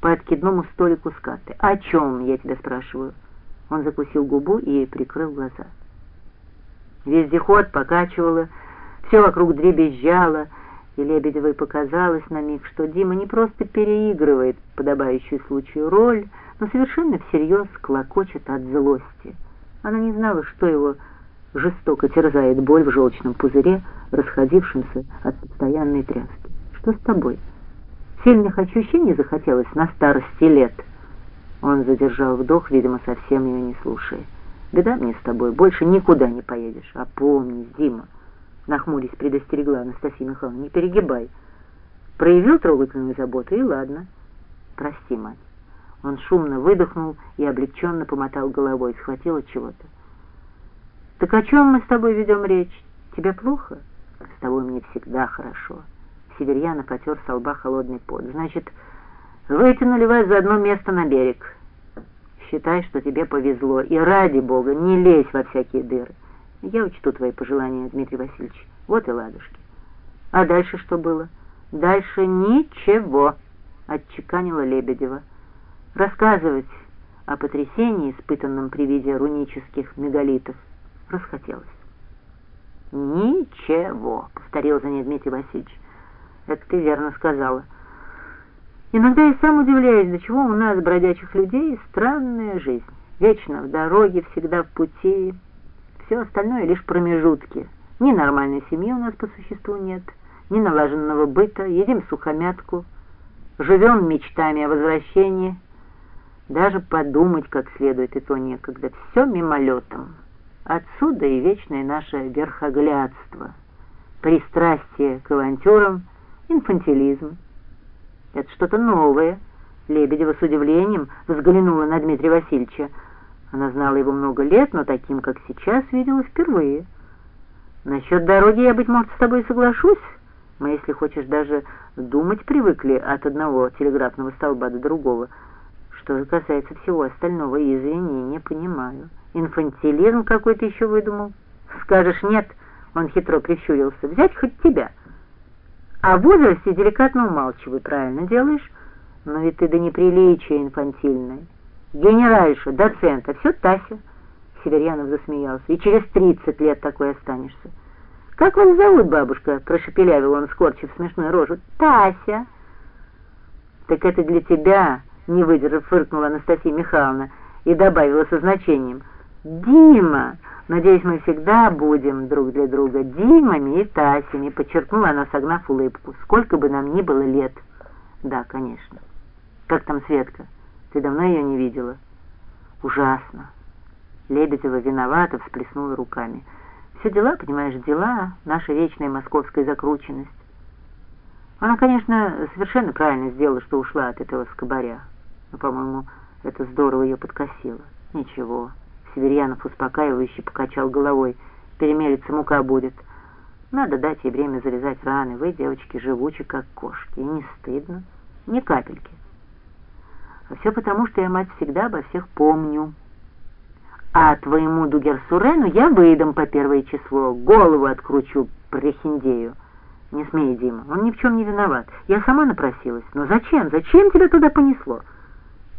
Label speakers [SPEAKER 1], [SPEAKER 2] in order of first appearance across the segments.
[SPEAKER 1] по откидному столику скаты. «О чем, я тебя спрашиваю?» Он закусил губу и прикрыл глаза. Вездеход покачивало, все вокруг дребезжало, и Лебедевой показалось на миг, что Дима не просто переигрывает подобающую случаю роль, но совершенно всерьез клокочет от злости. Она не знала, что его жестоко терзает боль в желчном пузыре, расходившемся от постоянной тряски. «Что с тобой? Сильных ощущений захотелось на старости лет?» Он задержал вдох, видимо, совсем ее не слушая. «Беда мне с тобой, больше никуда не поедешь. А помни, Дима!» Нахмурясь, предостерегла Анастасия Михайловна. «Не перегибай. Проявил трогательную заботу, и ладно. Прости, мать». Он шумно выдохнул и облегченно помотал головой, схватил чего-то. «Так о чем мы с тобой ведем речь? Тебе плохо?» «С тобой мне всегда хорошо». Северьяна потер со лба холодный пот. «Значит, вытянули вас за одно место на берег. Считай, что тебе повезло, и ради бога не лезь во всякие дыры. Я учту твои пожелания, Дмитрий Васильевич. Вот и ладушки. А дальше что было? Дальше ничего, отчеканила Лебедева. Рассказывать о потрясении, испытанном при виде рунических мегалитов, расхотелось. «Ничего», — повторил за ней Дмитрий Васильевич. «Это ты верно сказала». Иногда я сам удивляюсь, до чего у нас, бродячих людей, странная жизнь. Вечно в дороге, всегда в пути. Все остальное лишь промежутки. Ни нормальной семьи у нас по существу нет, ни налаженного быта, едим сухомятку, живем мечтами о возвращении. Даже подумать как следует и то некогда. Все мимолетом. Отсюда и вечное наше верхоглядство, пристрастие к авантюрам, инфантилизм. Это что-то новое. Лебедева с удивлением взглянула на Дмитрия Васильевича. Она знала его много лет, но таким, как сейчас, видела впервые. Насчет дороги я, быть может, с тобой соглашусь. Мы, если хочешь, даже думать привыкли от одного телеграфного столба до другого. Что же касается всего остального, извини, не понимаю. Инфантилизм какой-то еще выдумал. Скажешь «нет», он хитро прищурился. Взять хоть тебя. А в возрасте деликатно умалчивай, правильно делаешь? Но ведь ты до неприличия инфантильная. Генеральша, доцента, все Тася. Северянов засмеялся. И через тридцать лет такой останешься. «Как вас зовут, бабушка?» — прошепелявил он, скорчив смешную рожу. «Тася». «Так это для тебя», — не выдержав, фыркнула Анастасия Михайловна и добавила со значением. «Дима! Надеюсь, мы всегда будем друг для друга Димами и Тасями», — подчеркнула она, согнав улыбку. «Сколько бы нам ни было лет». «Да, конечно. Как там Светка?» Ты давно ее не видела?» «Ужасно!» Лебедева виновата, всплеснула руками. «Все дела, понимаешь, дела, наша вечная московская закрученность. Она, конечно, совершенно правильно сделала, что ушла от этого скобаря. Но, по-моему, это здорово ее подкосило. Ничего. Северьянов успокаивающе покачал головой. Перемелится мука будет. Надо дать ей время завязать раны. Вы, девочки, живучи, как кошки. И не стыдно. Ни капельки. А все потому, что я, мать, всегда обо всех помню. А твоему Дугерсурену я выдам по первое число, голову откручу прохиндею. Не смей, Дима, он ни в чем не виноват. Я сама напросилась. Но зачем? Зачем тебя туда понесло?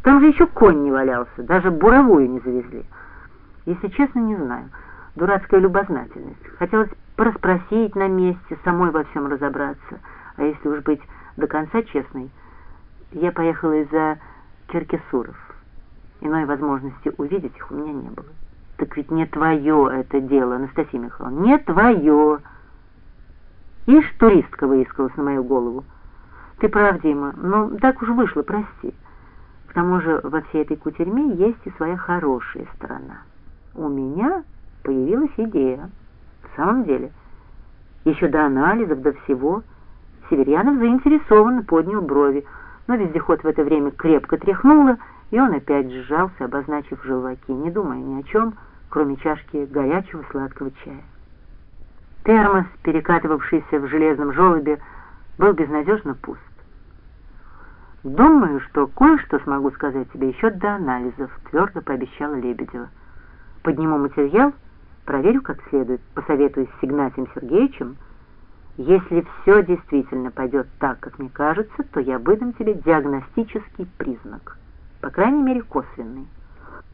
[SPEAKER 1] Там же еще конь не валялся, даже буровую не завезли. Если честно, не знаю. Дурацкая любознательность. Хотелось проспросить на месте, самой во всем разобраться. А если уж быть до конца честной, я поехала из-за Черкесуров. Иной возможности увидеть их у меня не было. Так ведь не твое это дело, Анастасия Михайловна, не твое. Ишь, туристка выискалась на мою голову. Ты прав, Дима, ну так уж вышло, прости. К тому же во всей этой кутерьме есть и своя хорошая сторона. У меня появилась идея. В самом деле, еще до анализов, до всего, Северянов заинтересованно поднял брови, но вездеход в это время крепко тряхнуло, и он опять сжался, обозначив желваки, не думая ни о чем, кроме чашки горячего сладкого чая. Термос, перекатывавшийся в железном желобе, был безнадежно пуст. «Думаю, что кое-что смогу сказать тебе еще до анализов», — твердо пообещала Лебедева. «Подниму материал, проверю как следует, посоветуюсь с Игнатием Сергеевичем, Если все действительно пойдет так, как мне кажется, то я выдам тебе диагностический признак, по крайней мере косвенный.